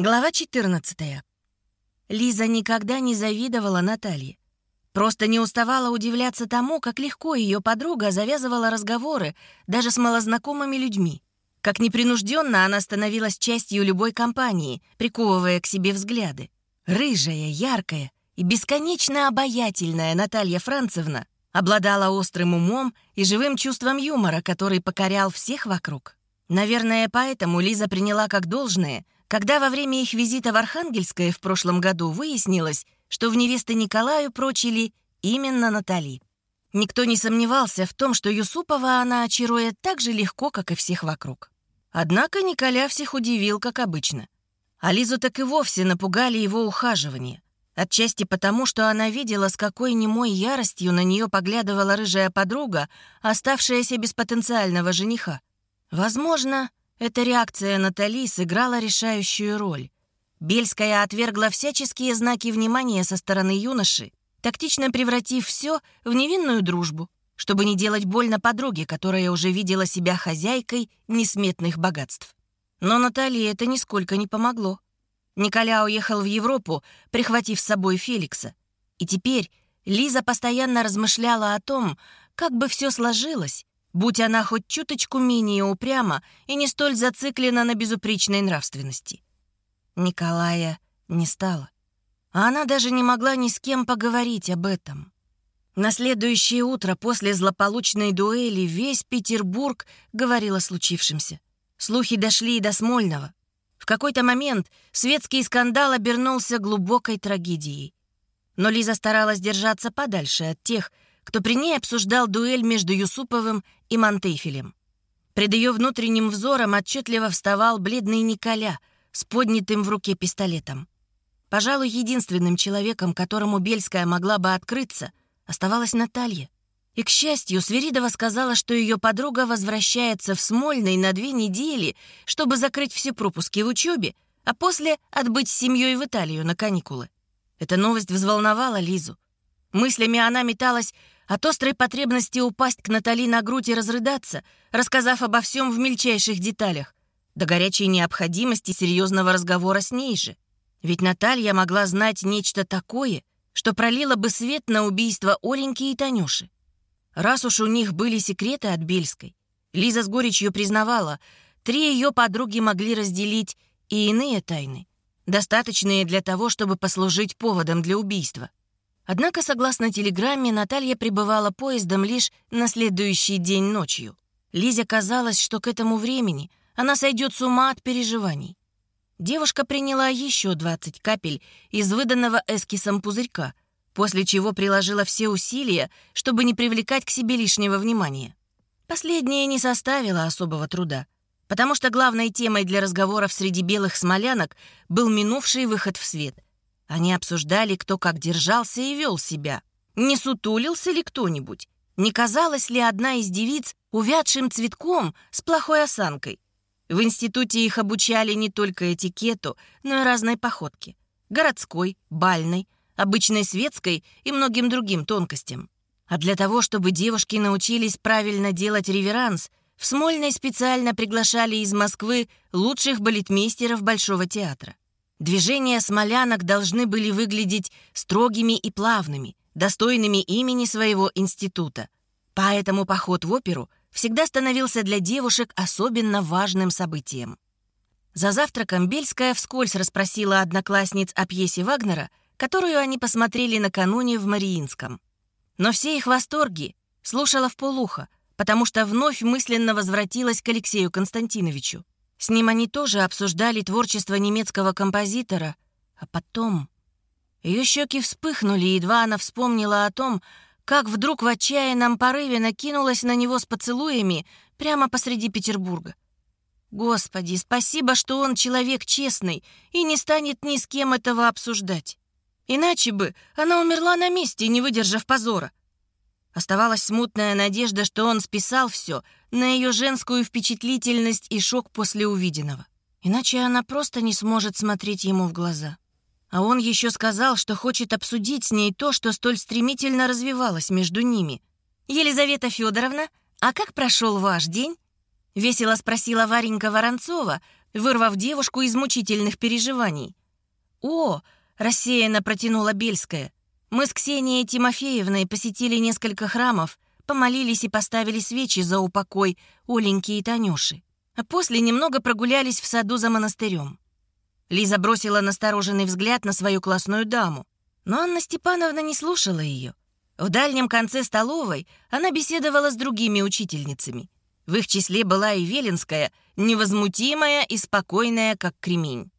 Глава 14. Лиза никогда не завидовала Наталье. Просто не уставала удивляться тому, как легко ее подруга завязывала разговоры даже с малознакомыми людьми. Как непринужденно она становилась частью любой компании, приковывая к себе взгляды. Рыжая, яркая и бесконечно обаятельная Наталья Францевна обладала острым умом и живым чувством юмора, который покорял всех вокруг. Наверное, поэтому Лиза приняла как должное — когда во время их визита в Архангельское в прошлом году выяснилось, что в невесты Николаю прочили именно Натали. Никто не сомневался в том, что Юсупова она очарует так же легко, как и всех вокруг. Однако Николя всех удивил, как обычно. А Лизу так и вовсе напугали его ухаживания. Отчасти потому, что она видела, с какой немой яростью на нее поглядывала рыжая подруга, оставшаяся без потенциального жениха. Возможно, эта реакция Натали сыграла решающую роль. Бельская отвергла всяческие знаки внимания со стороны юноши, тактично превратив все в невинную дружбу, чтобы не делать больно подруге, которая уже видела себя хозяйкой несметных богатств. Но Наталье это нисколько не помогло. Николя уехал в Европу, прихватив с собой Феликса. И теперь Лиза постоянно размышляла о том, как бы все сложилось, будь она хоть чуточку менее упряма и не столь зациклена на безупречной нравственности. Николая не стало. А она даже не могла ни с кем поговорить об этом. На следующее утро после злополучной дуэли весь Петербург говорил о случившемся. Слухи дошли и до Смольного. В какой-то момент светский скандал обернулся глубокой трагедией. Но Лиза старалась держаться подальше от тех, кто при ней обсуждал дуэль между Юсуповым и Монтейфелем. Пред ее внутренним взором отчетливо вставал бледный Николя с поднятым в руке пистолетом. Пожалуй, единственным человеком, которому Бельская могла бы открыться, оставалась Наталья. И, к счастью, Свиридова сказала, что ее подруга возвращается в Смольный на две недели, чтобы закрыть все пропуски в учебе, а после отбыть с семьей в Италию на каникулы. Эта новость взволновала Лизу. Мыслями она металась от острой потребности упасть к Натали на грудь и разрыдаться, рассказав обо всем в мельчайших деталях, до горячей необходимости серьезного разговора с ней же. Ведь Наталья могла знать нечто такое, что пролило бы свет на убийство Оленьки и Танюши. Раз уж у них были секреты от Бельской, Лиза с горечью признавала, три ее подруги могли разделить и иные тайны, достаточные для того, чтобы послужить поводом для убийства. Однако, согласно телеграмме, Наталья прибывала поездом лишь на следующий день ночью. Лизе казалось, что к этому времени она сойдет с ума от переживаний. Девушка приняла еще 20 капель из выданного эскисом пузырька, после чего приложила все усилия, чтобы не привлекать к себе лишнего внимания. Последнее не составило особого труда, потому что главной темой для разговоров среди белых смолянок был минувший выход в свет — они обсуждали, кто как держался и вел себя. Не сутулился ли кто-нибудь? Не казалась ли одна из девиц увядшим цветком с плохой осанкой? В институте их обучали не только этикету, но и разной походке. Городской, бальной, обычной светской и многим другим тонкостям. А для того, чтобы девушки научились правильно делать реверанс, в Смольной специально приглашали из Москвы лучших балетмейстеров Большого театра. Движения смолянок должны были выглядеть строгими и плавными, достойными имени своего института. Поэтому поход в оперу всегда становился для девушек особенно важным событием. За завтраком Бельская вскользь расспросила одноклассниц о пьесе Вагнера, которую они посмотрели накануне в Мариинском. Но все их восторги слушала в полухо, потому что вновь мысленно возвратилась к Алексею Константиновичу. С ним они тоже обсуждали творчество немецкого композитора, а потом... Ее щеки вспыхнули, едва она вспомнила о том, как вдруг в отчаянном порыве накинулась на него с поцелуями прямо посреди Петербурга. Господи, спасибо, что он человек честный и не станет ни с кем этого обсуждать. Иначе бы она умерла на месте, не выдержав позора. Оставалась смутная надежда, что он списал все на ее женскую впечатлительность и шок после увиденного. Иначе она просто не сможет смотреть ему в глаза. А он еще сказал, что хочет обсудить с ней то, что столь стремительно развивалось между ними. «Елизавета Федоровна, а как прошел ваш день?» Весело спросила Варенька Воронцова, вырвав девушку из мучительных переживаний. «О!» — рассеянно протянула Бельская. «Мы с Ксенией Тимофеевной посетили несколько храмов, помолились и поставили свечи за упокой Оленьки и Танюши, а после немного прогулялись в саду за монастырем». Лиза бросила настороженный взгляд на свою классную даму, но Анна Степановна не слушала ее. В дальнем конце столовой она беседовала с другими учительницами. В их числе была и Велинская, невозмутимая и спокойная, как кремень.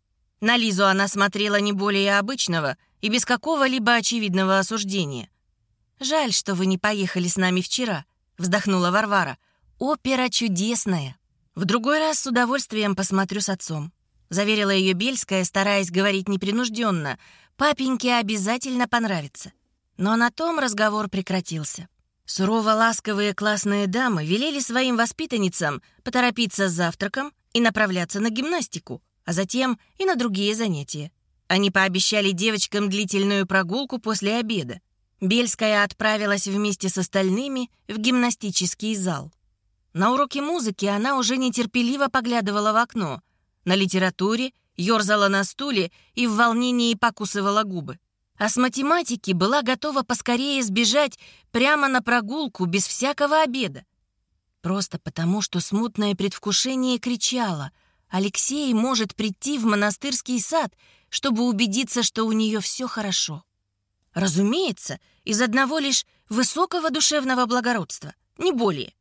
На Лизу она смотрела не более обычного и без какого-либо очевидного осуждения. «Жаль, что вы не поехали с нами вчера», — вздохнула Варвара. «Опера чудесная. В другой раз с удовольствием посмотрю с отцом», — заверила ее Бельская, стараясь говорить непринужденно. «Папеньке обязательно понравится». Но на том разговор прекратился. Сурово-ласковые классные дамы велели своим воспитанницам поторопиться с завтраком и направляться на гимнастику, а затем и на другие занятия. Они пообещали девочкам длительную прогулку после обеда. Бельская отправилась вместе с остальными в гимнастический зал. На уроке музыки она уже нетерпеливо поглядывала в окно. На литературе ерзала на стуле и в волнении покусывала губы а с математики была готова поскорее сбежать прямо на прогулку без всякого обеда. Просто потому, что смутное предвкушение кричало «Алексей может прийти в монастырский сад, чтобы убедиться, что у нее все хорошо». Разумеется, из одного лишь высокого душевного благородства, не более.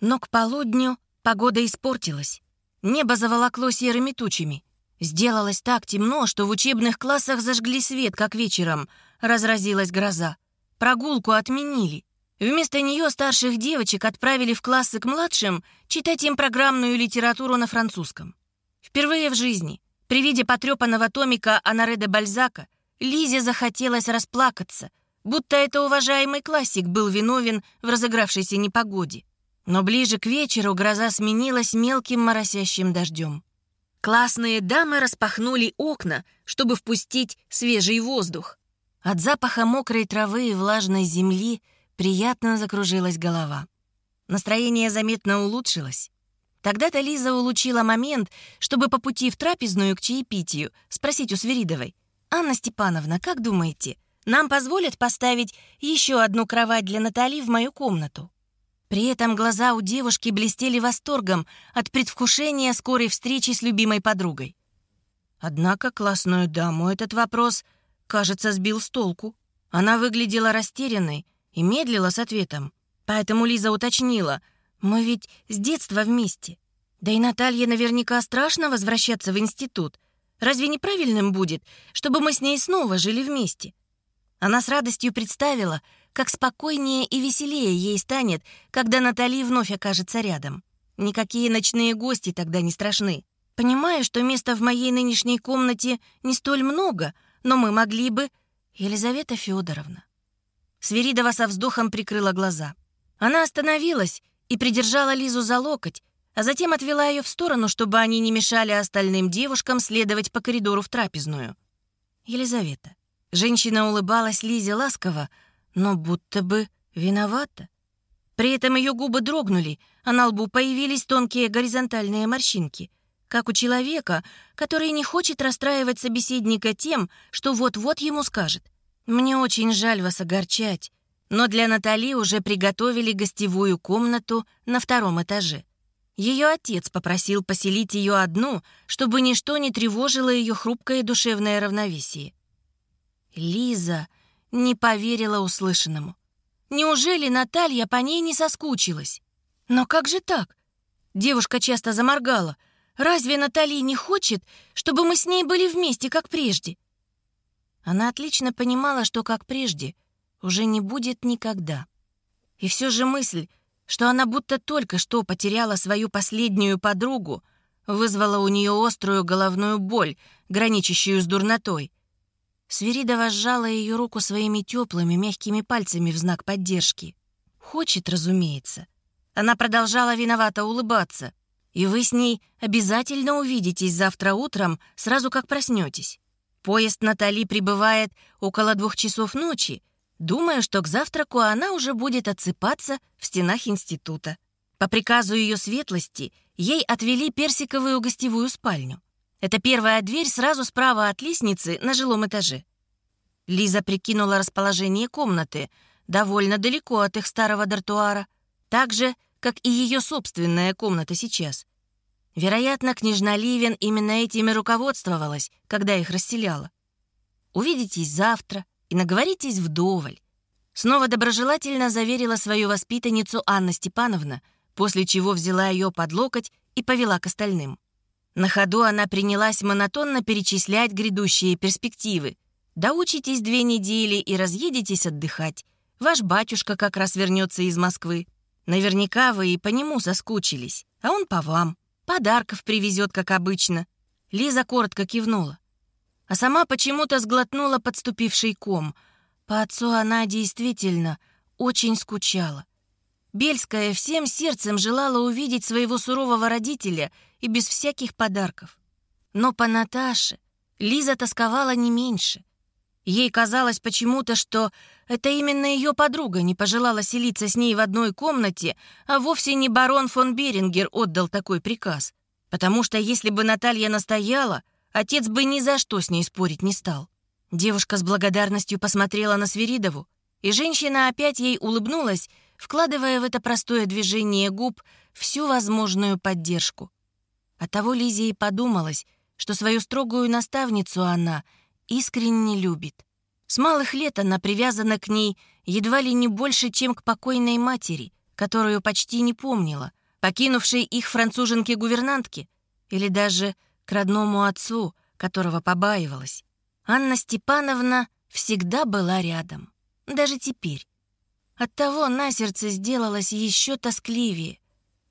Но к полудню погода испортилась. Небо заволокло серыми тучами. Сделалось так темно, что в учебных классах зажгли свет, как вечером. Разразилась гроза. Прогулку отменили. Вместо нее старших девочек отправили в классы к младшим читать им программную литературу на французском. Впервые в жизни, при виде потрепанного томика Анаре Бальзака, Лизе захотелось расплакаться, будто это уважаемый классик был виновен в разыгравшейся непогоде. Но ближе к вечеру гроза сменилась мелким моросящим дождем. Классные дамы распахнули окна, чтобы впустить свежий воздух. От запаха мокрой травы и влажной земли приятно закружилась голова. Настроение заметно улучшилось. Тогда-то Лиза улучила момент, чтобы по пути в трапезную к чаепитию спросить у Сверидовой. «Анна Степановна, как думаете, нам позволят поставить еще одну кровать для Натали в мою комнату?» При этом глаза у девушки блестели восторгом от предвкушения скорой встречи с любимой подругой. Однако классную даму этот вопрос, кажется, сбил с толку. Она выглядела растерянной и медлила с ответом. Поэтому Лиза уточнила, «Мы ведь с детства вместе. Да и Наталье наверняка страшно возвращаться в институт. Разве неправильным будет, чтобы мы с ней снова жили вместе?» Она с радостью представила, как спокойнее и веселее ей станет, когда Натали вновь окажется рядом. Никакие ночные гости тогда не страшны. Понимаю, что места в моей нынешней комнате не столь много, но мы могли бы... Елизавета Федоровна. Сверидова со вздохом прикрыла глаза. Она остановилась и придержала Лизу за локоть, а затем отвела ее в сторону, чтобы они не мешали остальным девушкам следовать по коридору в трапезную. Елизавета. Женщина улыбалась Лизе ласково, но будто бы виновата. При этом ее губы дрогнули, а на лбу появились тонкие горизонтальные морщинки, как у человека, который не хочет расстраивать собеседника тем, что вот-вот ему скажет. «Мне очень жаль вас огорчать, но для Натали уже приготовили гостевую комнату на втором этаже. Ее отец попросил поселить ее одну, чтобы ничто не тревожило ее хрупкое душевное равновесие. Лиза не поверила услышанному. Неужели Наталья по ней не соскучилась? Но как же так? Девушка часто заморгала. Разве Наталья не хочет, чтобы мы с ней были вместе, как прежде? Она отлично понимала, что как прежде уже не будет никогда. И все же мысль, что она будто только что потеряла свою последнюю подругу, вызвала у нее острую головную боль, граничащую с дурнотой. Свиридова сжала ее руку своими теплыми, мягкими пальцами в знак поддержки. Хочет, разумеется. Она продолжала виновато улыбаться. И вы с ней обязательно увидитесь завтра утром, сразу как проснетесь. Поезд Натали прибывает около двух часов ночи. Думаю, что к завтраку она уже будет отсыпаться в стенах института. По приказу ее светлости ей отвели персиковую гостевую спальню. Это первая дверь сразу справа от лестницы на жилом этаже. Лиза прикинула расположение комнаты, довольно далеко от их старого дартуара, так же, как и ее собственная комната сейчас. Вероятно, княжна Ливен именно этими руководствовалась, когда их расселяла. Увидитесь завтра и наговоритесь вдоволь. Снова доброжелательно заверила свою воспитанницу Анна Степановна, после чего взяла ее под локоть и повела к остальным. На ходу она принялась монотонно перечислять грядущие перспективы. «Доучитесь две недели и разъедетесь отдыхать. Ваш батюшка как раз вернется из Москвы. Наверняка вы и по нему соскучились, а он по вам. Подарков привезет, как обычно». Лиза коротко кивнула а сама почему-то сглотнула подступивший ком. По отцу она действительно очень скучала. Бельская всем сердцем желала увидеть своего сурового родителя и без всяких подарков. Но по Наташе Лиза тосковала не меньше. Ей казалось почему-то, что это именно ее подруга не пожелала селиться с ней в одной комнате, а вовсе не барон фон Берингер отдал такой приказ. Потому что если бы Наталья настояла, Отец бы ни за что с ней спорить не стал. Девушка с благодарностью посмотрела на Свиридову, и женщина опять ей улыбнулась, вкладывая в это простое движение губ всю возможную поддержку. Оттого Лизе и подумалось, что свою строгую наставницу она искренне любит. С малых лет она привязана к ней едва ли не больше, чем к покойной матери, которую почти не помнила, покинувшей их француженке-гувернантке, или даже к родному отцу, которого побаивалась. Анна Степановна всегда была рядом, даже теперь. Оттого на сердце сделалось еще тоскливее.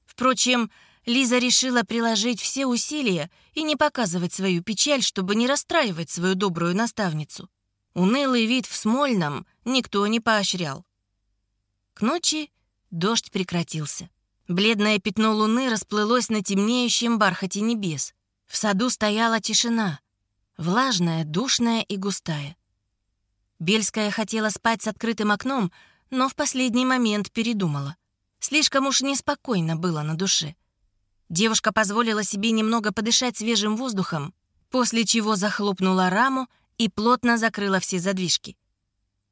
Впрочем, Лиза решила приложить все усилия и не показывать свою печаль, чтобы не расстраивать свою добрую наставницу. Унылый вид в Смольном никто не поощрял. К ночи дождь прекратился. Бледное пятно луны расплылось на темнеющем бархате небес. В саду стояла тишина, влажная, душная и густая. Бельская хотела спать с открытым окном, но в последний момент передумала. Слишком уж неспокойно было на душе. Девушка позволила себе немного подышать свежим воздухом, после чего захлопнула раму и плотно закрыла все задвижки.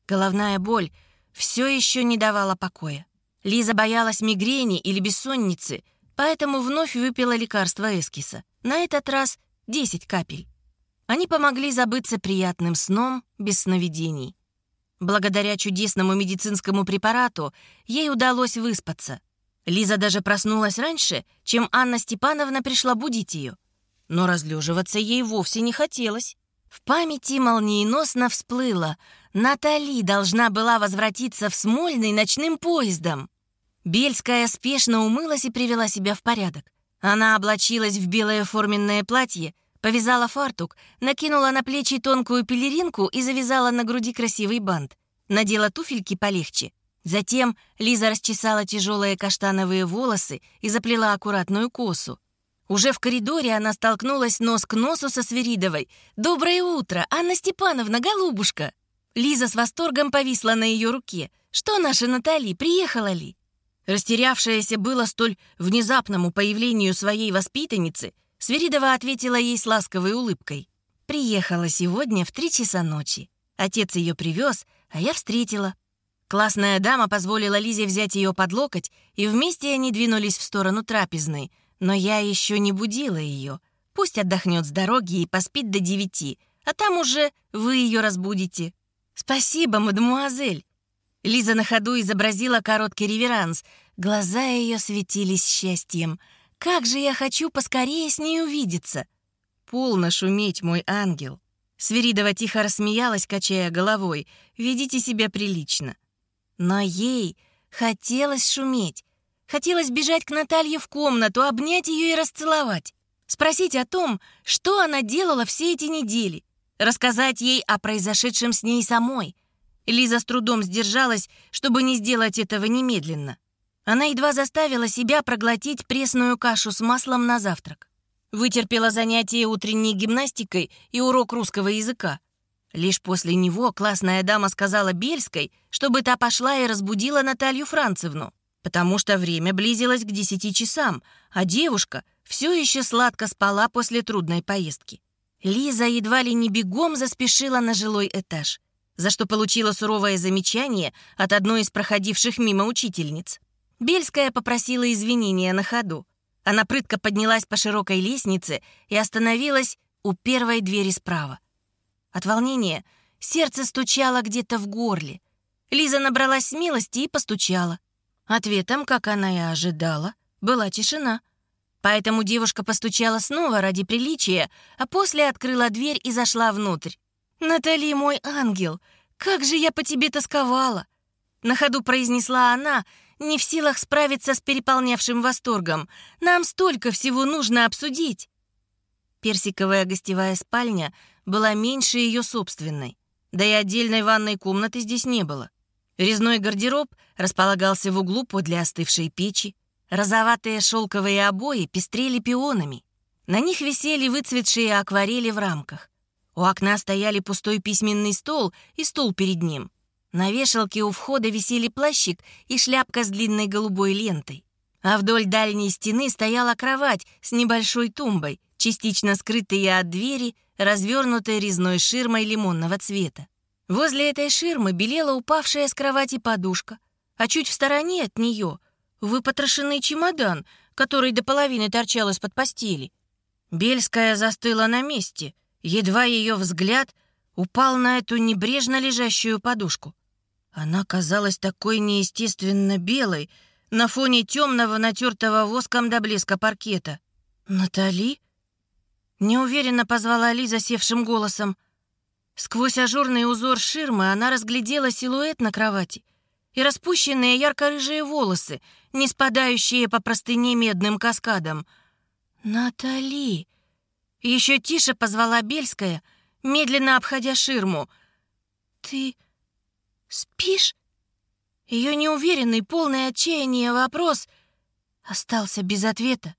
Головная боль все еще не давала покоя. Лиза боялась мигрени или бессонницы, поэтому вновь выпила лекарство эскиса — на этот раз 10 капель. Они помогли забыться приятным сном, без сновидений. Благодаря чудесному медицинскому препарату ей удалось выспаться. Лиза даже проснулась раньше, чем Анна Степановна пришла будить ее. Но разлеживаться ей вовсе не хотелось. В памяти молниеносно всплыло. Натали должна была возвратиться в Смольный ночным поездом. Бельская спешно умылась и привела себя в порядок. Она облачилась в белое форменное платье, повязала фартук, накинула на плечи тонкую пелеринку и завязала на груди красивый бант. Надела туфельки полегче. Затем Лиза расчесала тяжелые каштановые волосы и заплела аккуратную косу. Уже в коридоре она столкнулась нос к носу со Свиридовой. «Доброе утро, Анна Степановна, голубушка!» Лиза с восторгом повисла на ее руке. «Что наша Натали, приехала ли?» Растерявшаяся было столь внезапному появлению своей воспитанницы, Сверидова ответила ей с ласковой улыбкой. «Приехала сегодня в три часа ночи. Отец ее привез, а я встретила». Классная дама позволила Лизе взять ее под локоть, и вместе они двинулись в сторону трапезной. Но я еще не будила ее. Пусть отдохнет с дороги и поспит до девяти, а там уже вы ее разбудите. «Спасибо, мадемуазель», Лиза на ходу изобразила короткий реверанс. Глаза ее светились счастьем. «Как же я хочу поскорее с ней увидеться!» «Полно шуметь, мой ангел!» Свиридова тихо рассмеялась, качая головой. «Ведите себя прилично». Но ей хотелось шуметь. Хотелось бежать к Наталье в комнату, обнять ее и расцеловать. Спросить о том, что она делала все эти недели. Рассказать ей о произошедшем с ней самой — Лиза с трудом сдержалась, чтобы не сделать этого немедленно. Она едва заставила себя проглотить пресную кашу с маслом на завтрак. Вытерпела занятие утренней гимнастикой и урок русского языка. Лишь после него классная дама сказала Бельской, чтобы та пошла и разбудила Наталью Францевну. потому что время близилось к десяти часам, а девушка все еще сладко спала после трудной поездки. Лиза едва ли не бегом заспешила на жилой этаж, за что получила суровое замечание от одной из проходивших мимо учительниц. Бельская попросила извинения на ходу. Она прытко поднялась по широкой лестнице и остановилась у первой двери справа. От волнения сердце стучало где-то в горле. Лиза набралась смелости и постучала. Ответом, как она и ожидала, была тишина. Поэтому девушка постучала снова ради приличия, а после открыла дверь и зашла внутрь. «Натали, мой ангел, как же я по тебе тосковала!» На ходу произнесла она, не в силах справиться с переполнявшим восторгом. «Нам столько всего нужно обсудить!» Персиковая гостевая спальня была меньше ее собственной, да и отдельной ванной комнаты здесь не было. Резной гардероб располагался в углу подле остывшей печи. Розоватые шелковые обои пестрели пионами. На них висели выцветшие акварели в рамках. У окна стояли пустой письменный стол и стул перед ним. На вешалке у входа висели плащик и шляпка с длинной голубой лентой. А вдоль дальней стены стояла кровать с небольшой тумбой, частично скрытая от двери, развернутой резной ширмой лимонного цвета. Возле этой ширмы белела упавшая с кровати подушка, а чуть в стороне от нее выпотрошенный чемодан, который до половины торчал из-под постели. Бельская застыла на месте, едва ее взгляд упал на эту небрежно лежащую подушку. Она казалась такой неестественно белой на фоне темного натертого воском до блеска паркета. «Натали?» Неуверенно позвала Лиза севшим голосом. Сквозь ажурный узор ширмы она разглядела силуэт на кровати и распущенные ярко-рыжие волосы, не спадающие по простыне медным каскадом. «Натали!» Еще тише позвала Бельская, медленно обходя ширму. «Ты спишь?» Ее неуверенный, полный отчаяния вопрос остался без ответа.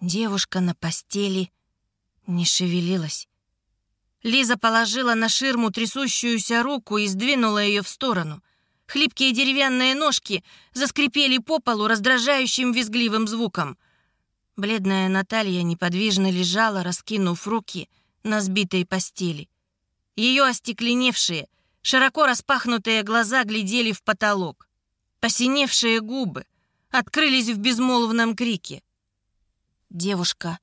Девушка на постели не шевелилась. Лиза положила на ширму трясущуюся руку и сдвинула ее в сторону. Хлипкие деревянные ножки заскрипели по полу раздражающим визгливым звуком. Бледная Наталья неподвижно лежала, раскинув руки на сбитой постели. Ее остекленевшие, широко распахнутые глаза глядели в потолок. Посиневшие губы открылись в безмолвном крике. Девушка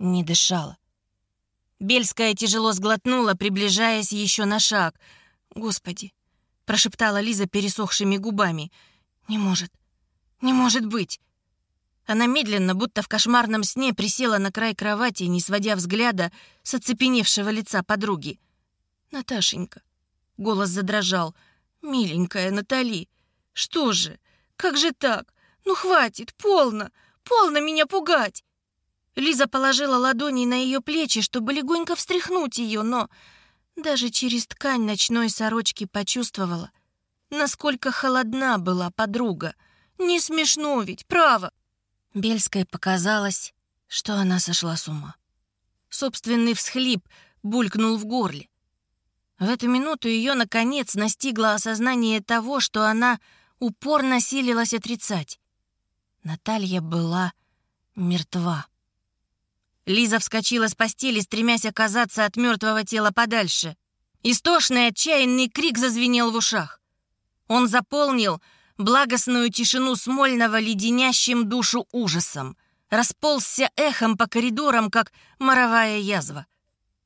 не дышала. Бельская тяжело сглотнула, приближаясь еще на шаг. «Господи!» — прошептала Лиза пересохшими губами. «Не может! Не может быть!» Она медленно, будто в кошмарном сне, присела на край кровати, не сводя взгляда с оцепеневшего лица подруги. «Наташенька!» — голос задрожал. «Миленькая Натали! Что же? Как же так? Ну хватит, полно! Полно меня пугать!» Лиза положила ладони на ее плечи, чтобы легонько встряхнуть ее, но даже через ткань ночной сорочки почувствовала, насколько холодна была подруга. Не смешно ведь, право. Бельской показалось, что она сошла с ума. Собственный всхлип булькнул в горле. В эту минуту ее, наконец, настигло осознание того, что она упорно силилась отрицать. Наталья была мертва. Лиза вскочила с постели, стремясь оказаться от мертвого тела подальше. Истошный отчаянный крик зазвенел в ушах. Он заполнил благостную тишину Смольного леденящим душу ужасом, расползся эхом по коридорам, как моровая язва.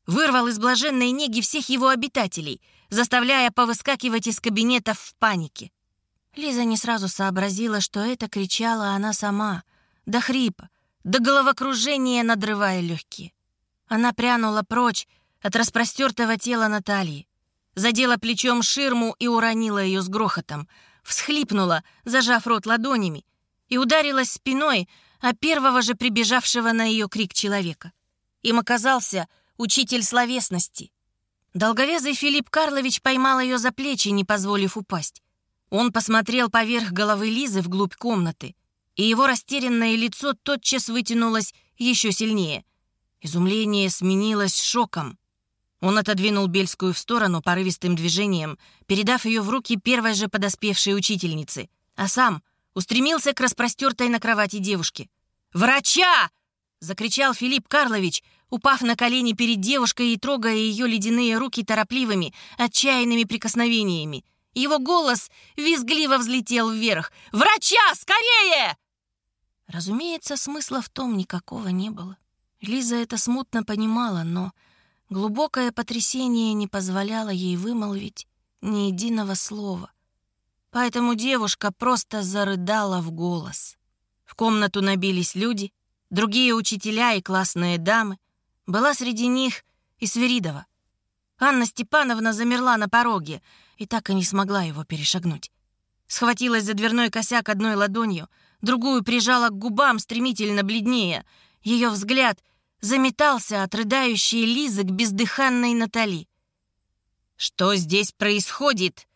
Вырвал из блаженной неги всех его обитателей, заставляя повыскакивать из кабинетов в панике. Лиза не сразу сообразила, что это кричала она сама, до хрипа, до головокружения надрывая легкие. Она прянула прочь от распростертого тела Натальи, задела плечом ширму и уронила ее с грохотом, всхлипнула, зажав рот ладонями, и ударилась спиной о первого же прибежавшего на ее крик человека. Им оказался учитель словесности. Долговязый Филипп Карлович поймал ее за плечи, не позволив упасть. Он посмотрел поверх головы Лизы вглубь комнаты, и его растерянное лицо тотчас вытянулось еще сильнее. Изумление сменилось шоком. Он отодвинул Бельскую в сторону порывистым движением, передав ее в руки первой же подоспевшей учительнице, а сам устремился к распростертой на кровати девушке. «Врача!» — закричал Филипп Карлович, упав на колени перед девушкой и трогая ее ледяные руки торопливыми, отчаянными прикосновениями. Его голос визгливо взлетел вверх. «Врача! Скорее!» Разумеется, смысла в том никакого не было. Лиза это смутно понимала, но глубокое потрясение не позволяло ей вымолвить ни единого слова. Поэтому девушка просто зарыдала в голос. В комнату набились люди, другие учителя и классные дамы. Была среди них и Сверидова. Анна Степановна замерла на пороге и так и не смогла его перешагнуть. Схватилась за дверной косяк одной ладонью, другую прижала к губам, стремительно бледнее. Ее взгляд заметался от рыдающей Лизы к бездыханной Натали. «Что здесь происходит?»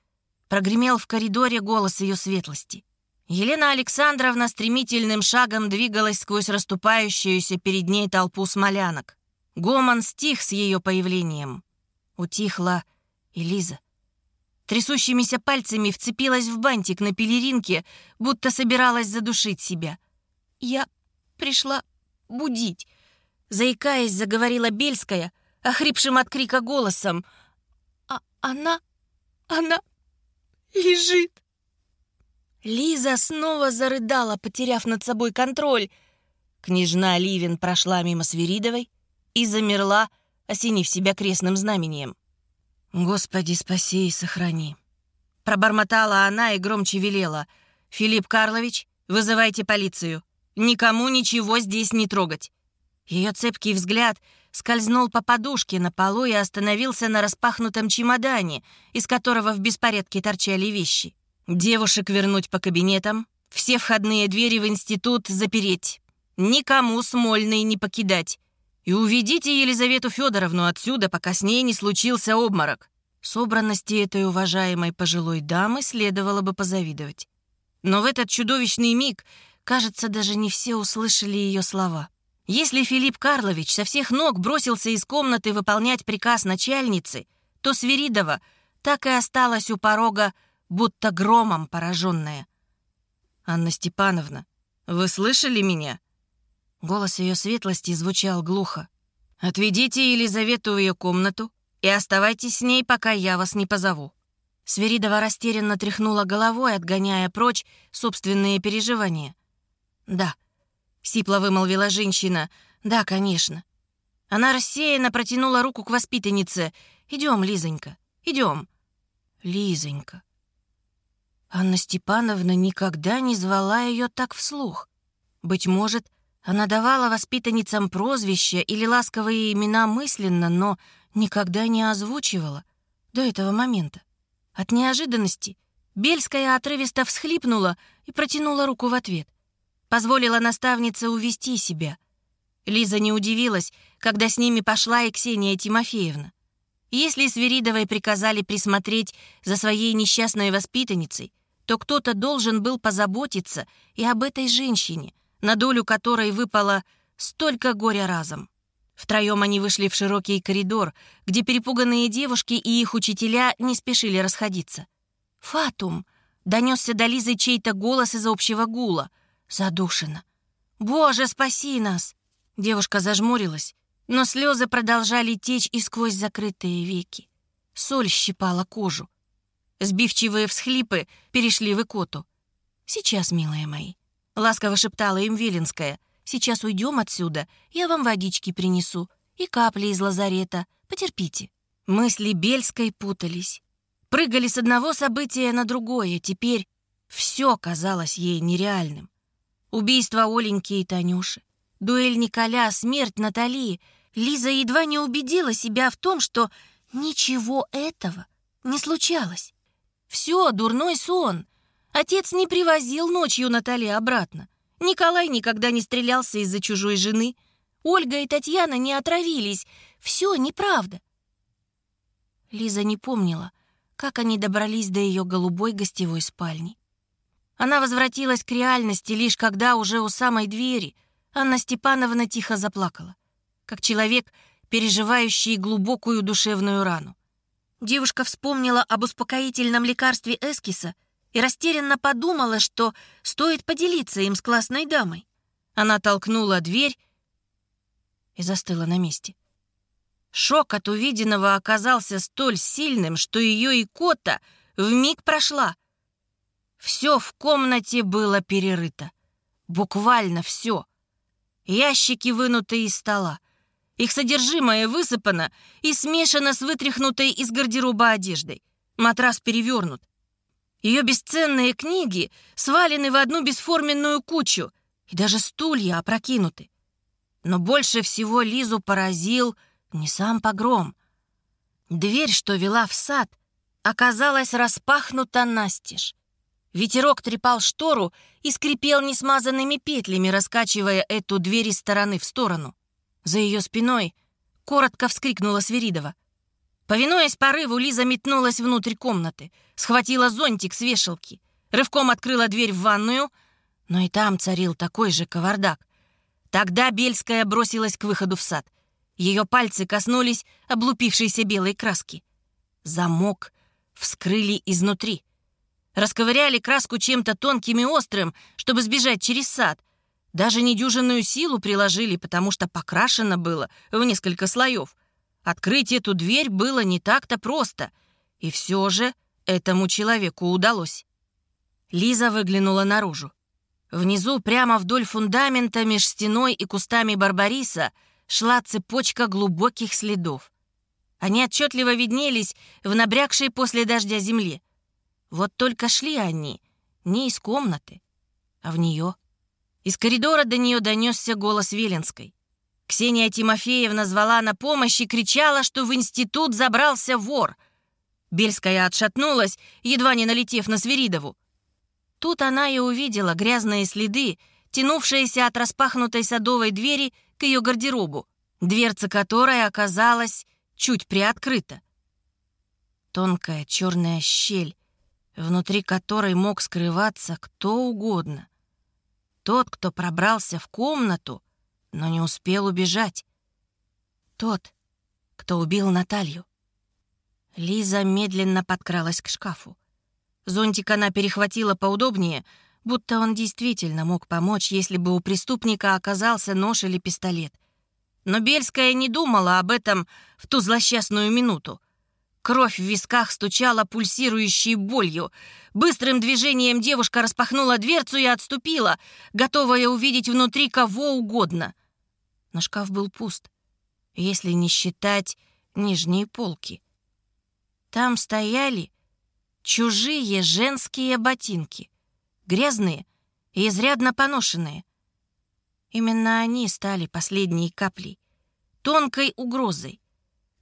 Прогремел в коридоре голос ее светлости. Елена Александровна стремительным шагом двигалась сквозь расступающуюся перед ней толпу смолянок. Гомон стих с ее появлением. Утихла и Лиза. Трясущимися пальцами вцепилась в бантик на пелеринке, будто собиралась задушить себя. «Я пришла будить», — заикаясь, заговорила Бельская, охрипшим от крика голосом. «А она... она лежит». Лиза снова зарыдала, потеряв над собой контроль. Княжна Ливин прошла мимо Свиридовой и замерла, осенив себя крестным знамением. «Господи, спаси и сохрани!» Пробормотала она и громче велела. «Филипп Карлович, вызывайте полицию. Никому ничего здесь не трогать». Ее цепкий взгляд скользнул по подушке на полу и остановился на распахнутом чемодане, из которого в беспорядке торчали вещи. Девушек вернуть по кабинетам, все входные двери в институт запереть. Никому Смольный не покидать. И уведите Елизавету Федоровну отсюда, пока с ней не случился обморок. Собранности этой уважаемой пожилой дамы следовало бы позавидовать. Но в этот чудовищный миг, кажется, даже не все услышали ее слова. Если Филипп Карлович со всех ног бросился из комнаты выполнять приказ начальницы, то Свиридова так и осталась у порога будто громом пораженная. «Анна Степановна, вы слышали меня?» Голос ее светлости звучал глухо. «Отведите Елизавету в ее комнату и оставайтесь с ней, пока я вас не позову». Сверидова растерянно тряхнула головой, отгоняя прочь собственные переживания. «Да», — сипло вымолвила женщина, — «да, конечно». Она рассеянно протянула руку к воспитаннице. «Идем, Лизонька, идем». «Лизонька». Анна Степановна никогда не звала ее так вслух. Быть может, она давала воспитанницам прозвища или ласковые имена мысленно, но никогда не озвучивала до этого момента. От неожиданности Бельская отрывисто всхлипнула и протянула руку в ответ. Позволила наставнице увести себя. Лиза не удивилась, когда с ними пошла и Ксения Тимофеевна. Если Свиридовой приказали присмотреть за своей несчастной воспитанницей, то кто-то должен был позаботиться и об этой женщине, на долю которой выпало столько горя разом. Втроем они вышли в широкий коридор, где перепуганные девушки и их учителя не спешили расходиться. «Фатум!» — донесся до Лизы чей-то голос из общего гула. «Задушина!» «Боже, спаси нас!» Девушка зажмурилась, но слезы продолжали течь и сквозь закрытые веки. Соль щипала кожу. Сбивчивые всхлипы перешли в икоту. «Сейчас, милые мои», — ласково шептала им Велинская, «сейчас уйдем отсюда, я вам водички принесу и капли из лазарета. Потерпите». Мысли Бельской путались. Прыгали с одного события на другое. Теперь все казалось ей нереальным. Убийство Оленьки и Танюши, дуэль Николя, смерть Натали. Лиза едва не убедила себя в том, что ничего этого не случалось. Все, дурной сон. Отец не привозил ночью Натали обратно. Николай никогда не стрелялся из-за чужой жены. Ольга и Татьяна не отравились. Все неправда. Лиза не помнила, как они добрались до ее голубой гостевой спальни. Она возвратилась к реальности лишь когда уже у самой двери Анна Степановна тихо заплакала, как человек, переживающий глубокую душевную рану. Девушка вспомнила об успокоительном лекарстве эскиса и растерянно подумала, что стоит поделиться им с классной дамой. Она толкнула дверь и застыла на месте. Шок от увиденного оказался столь сильным, что ее икота вмиг прошла. Все в комнате было перерыто. Буквально все. Ящики вынуты из стола. Их содержимое высыпано и смешано с вытряхнутой из гардероба одеждой. Матрас перевернут. Ее бесценные книги свалены в одну бесформенную кучу, и даже стулья опрокинуты. Но больше всего Лизу поразил не сам погром. Дверь, что вела в сад, оказалась распахнута настежь. Ветерок трепал штору и скрипел несмазанными петлями, раскачивая эту дверь из стороны в сторону. За ее спиной коротко вскрикнула Свиридова. Повинуясь порыву, Лиза метнулась внутрь комнаты, схватила зонтик с вешалки, рывком открыла дверь в ванную, но и там царил такой же кавардак. Тогда Бельская бросилась к выходу в сад. Ее пальцы коснулись облупившейся белой краски. Замок вскрыли изнутри. Расковыряли краску чем-то тонким и острым, чтобы сбежать через сад. Даже недюжинную силу приложили, потому что покрашено было в несколько слоев. Открыть эту дверь было не так-то просто. И все же этому человеку удалось. Лиза выглянула наружу. Внизу, прямо вдоль фундамента, меж стеной и кустами барбариса, шла цепочка глубоких следов. Они отчетливо виднелись в набрякшей после дождя земле. Вот только шли они не из комнаты, а в нее. Из коридора до нее донесся голос Веленской. Ксения Тимофеевна звала на помощь и кричала, что в институт забрался вор. Бельская отшатнулась, едва не налетев на Свиридову. Тут она и увидела грязные следы, тянувшиеся от распахнутой садовой двери к ее гардеробу, дверца которой оказалась чуть приоткрыта. Тонкая черная щель внутри которой мог скрываться кто угодно. Тот, кто пробрался в комнату, но не успел убежать. Тот, кто убил Наталью. Лиза медленно подкралась к шкафу. Зонтик она перехватила поудобнее, будто он действительно мог помочь, если бы у преступника оказался нож или пистолет. Но Бельская не думала об этом в ту злосчастную минуту. Кровь в висках стучала пульсирующей болью. Быстрым движением девушка распахнула дверцу и отступила, готовая увидеть внутри кого угодно. Но шкаф был пуст, если не считать нижние полки. Там стояли чужие женские ботинки, грязные и изрядно поношенные. Именно они стали последней каплей, тонкой угрозой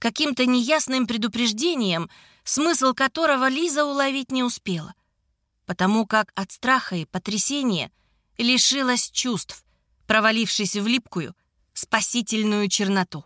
каким-то неясным предупреждением, смысл которого Лиза уловить не успела, потому как от страха и потрясения лишилась чувств, провалившись в липкую, спасительную черноту.